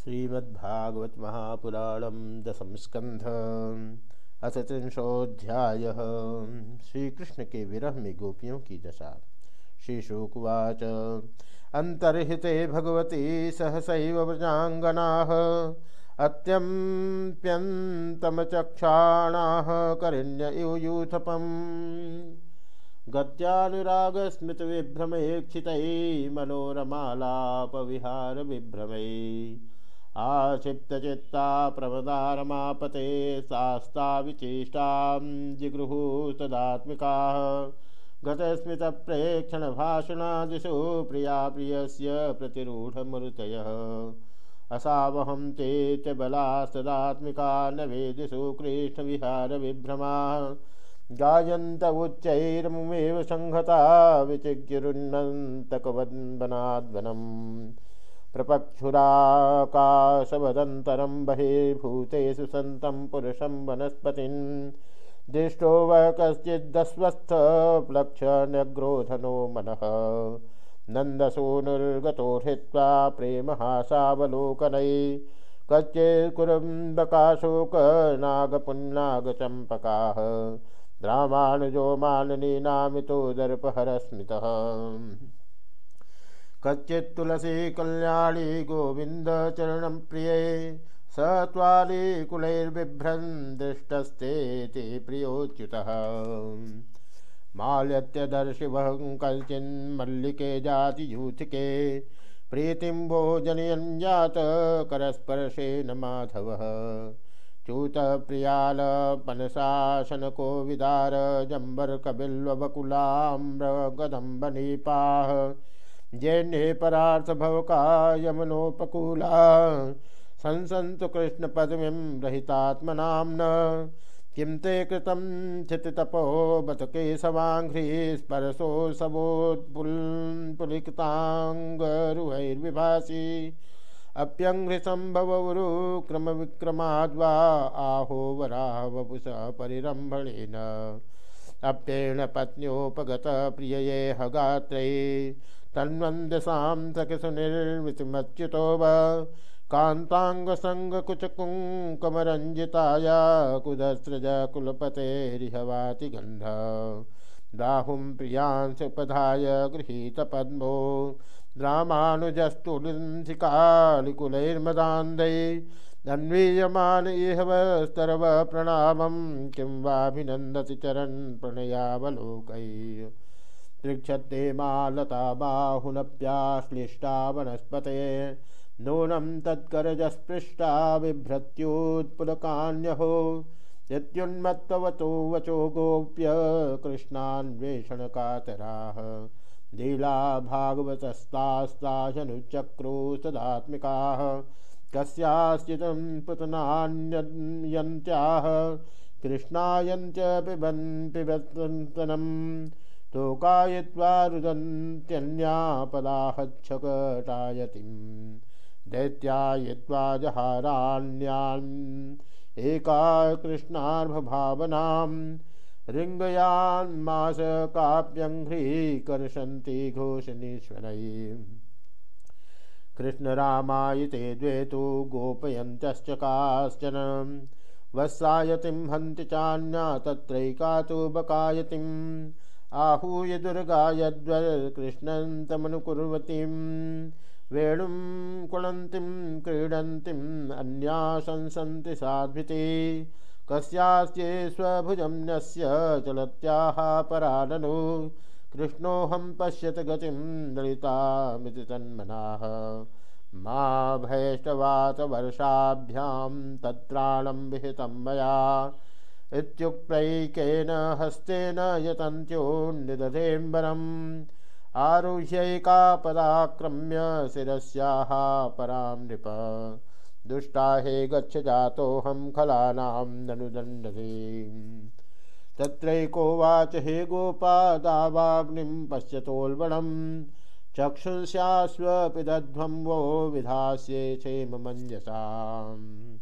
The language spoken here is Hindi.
श्रीमद्भागवत महापुराणम दसम स्कंध अथ त्रिंशोध्याय श्रीकृष्ण के विरह में गोपियों की दशा। श्रीशुकुवाच अंतर्हिते भगवती सहसैव व्रजांगना अत्यंप्यंतमचक्षाणाः करिण्य इव यूथपम्। गत्यानुरागस्मृतविभ्रमेक्षितैः मनोरमालापविहारविभ्रमैः। आक्षिप्तचित्ता प्रमदारमापते शास्ता विचेष्टां जिगृहुस्तदात्मिकाः गतस्मितप्रेक्षणभाषणादिषु प्रिया प्रियस्य प्रतिरूढमरुतयः असावहं ते च बलास्तदात्मिका न वेदिषु कृष्णविहारविभ्रमाः। गायन्त उच्चैर्मुमेव संहता विचिज्ञरुन्नन्तकवन्वनाद्वनम् प्रपक्षुराकाशवदन्तरं बहिर्भूतेषु सन्तं पुरुषं वनस्पतिं दृष्टो व कश्चिदस्वस्थप्लक्ष्यन्यग्रोधनो मनः। नन्दसूनुर्गतो हृत्वा प्रेमहासावलोकनै कच्चित्कुरुम्बकाशोकनागपुन्नागचम्पकाः। रामानुजो माननीनामितो दर्पहरस्मितः। कच्चित् तुलसी कल्याणी गोविन्दचरणं प्रिये। स त्वालीकुलैर्बिभ्रन् दृष्टस्तेति प्रियोच्युतः। माल्यत्यदर्शिवः कल्चिन्मल्लिके जातियूथिके। प्रीतिं भोजनयन् जात करस्पर्शेन माधवः। च्यूतप्रियालपनशासनको विदार जम्बर्कबिल्वबकुलाम्रगदम्बनीपाः जैन्ये परार्थभवका यमुनोपकूला। संसन्तु कृष्णपदवीं रहितात्मनाम्न। किं ते कृतं चितितपो बत केशवाङ्घ्रिस्परसोऽसवोत्पुल्पुलिकताङ्गरुहैर्विभासि अप्यङ्घ्रिसम्भवरु क्रमविक्रमाद्वा आहो वराह वपुषः परिरम्भणेन। अप्येण पत्न्योपगत प्रियये हगात्रै तन्वन्दसां सखिसुनिर्मितिमच्युतो वा कान्ताङ्गसङ्गकुचकुङ्कमरञ्जिताया कुदस्रज कुलपतेरिहवाति गन्ध दाहुं प्रियांशुपधाय गृहीतपद्मो। रामानुजस्तुलिंसिकालिकुलैर्मदान्दै अन्वीयमान इह स्तरव प्रणामं किं वाभिनन्दति चरन् प्रणयावलोकै। पृक्षते मालता बाहुनप्याश्लिष्टा वनस्पते नूनं तत्करजस्पृष्टा बिभ्रत्युत्पुलकान्यहो। यत्युन्मत्तवतो वचो गोप्य कृष्णान्वेषणकातराः। लीला भागवतस्तास्ताशनुचक्रो सदात्मिकाः कस्याश्चितं पुतनान्यन्त्याः कृष्णायञ्च पिबन् पिबन्तनम् तोकायित्वा रुदन्त्यन्यापदाहच्छकटायतिं दैत्यायित्वा जहाराण्यान् एका कृष्णार्भभावनां ऋङ्गयान्मास काप्यङ्घ्रीकर्षन्ति घोषणीश्वरैः। कृष्णरामायिते द्वे तु गोपयन्तश्च काश्चन। वत्सायतिं हन्ति चान्या तत्रैका तु बकायतिम्। आहूय दुर्गायद्वकृष्णं तमनुकुर्वतीं वेणुं कुणन्तीं क्रीडन्तीम् अन्या संसन्ति साध्विते कस्यास्ये स्वभुजं न्यस्य चलत्याः पराननु, कृष्णोऽहं पश्यत गतिं ललितामिति तन्मनाः। मा भैष्टवातवर्षाभ्यां तत्राणं विहितं मया। इत्युक्तैकेन हस्तेन यतन्त्योन्निदधेम्बरम्। आरुह्यैकापदाक्रम्य शिरस्याः परां नृप। दुष्टा हे गच्छ जातोऽहं खलानां ननुदण्डधे तत्रैकोवाच हे गोपादावाग्निं पश्यतोल्बणम् चक्षुंस्यास्वपिदध्वं वो विधास्ये क्षेममञ्जसाम्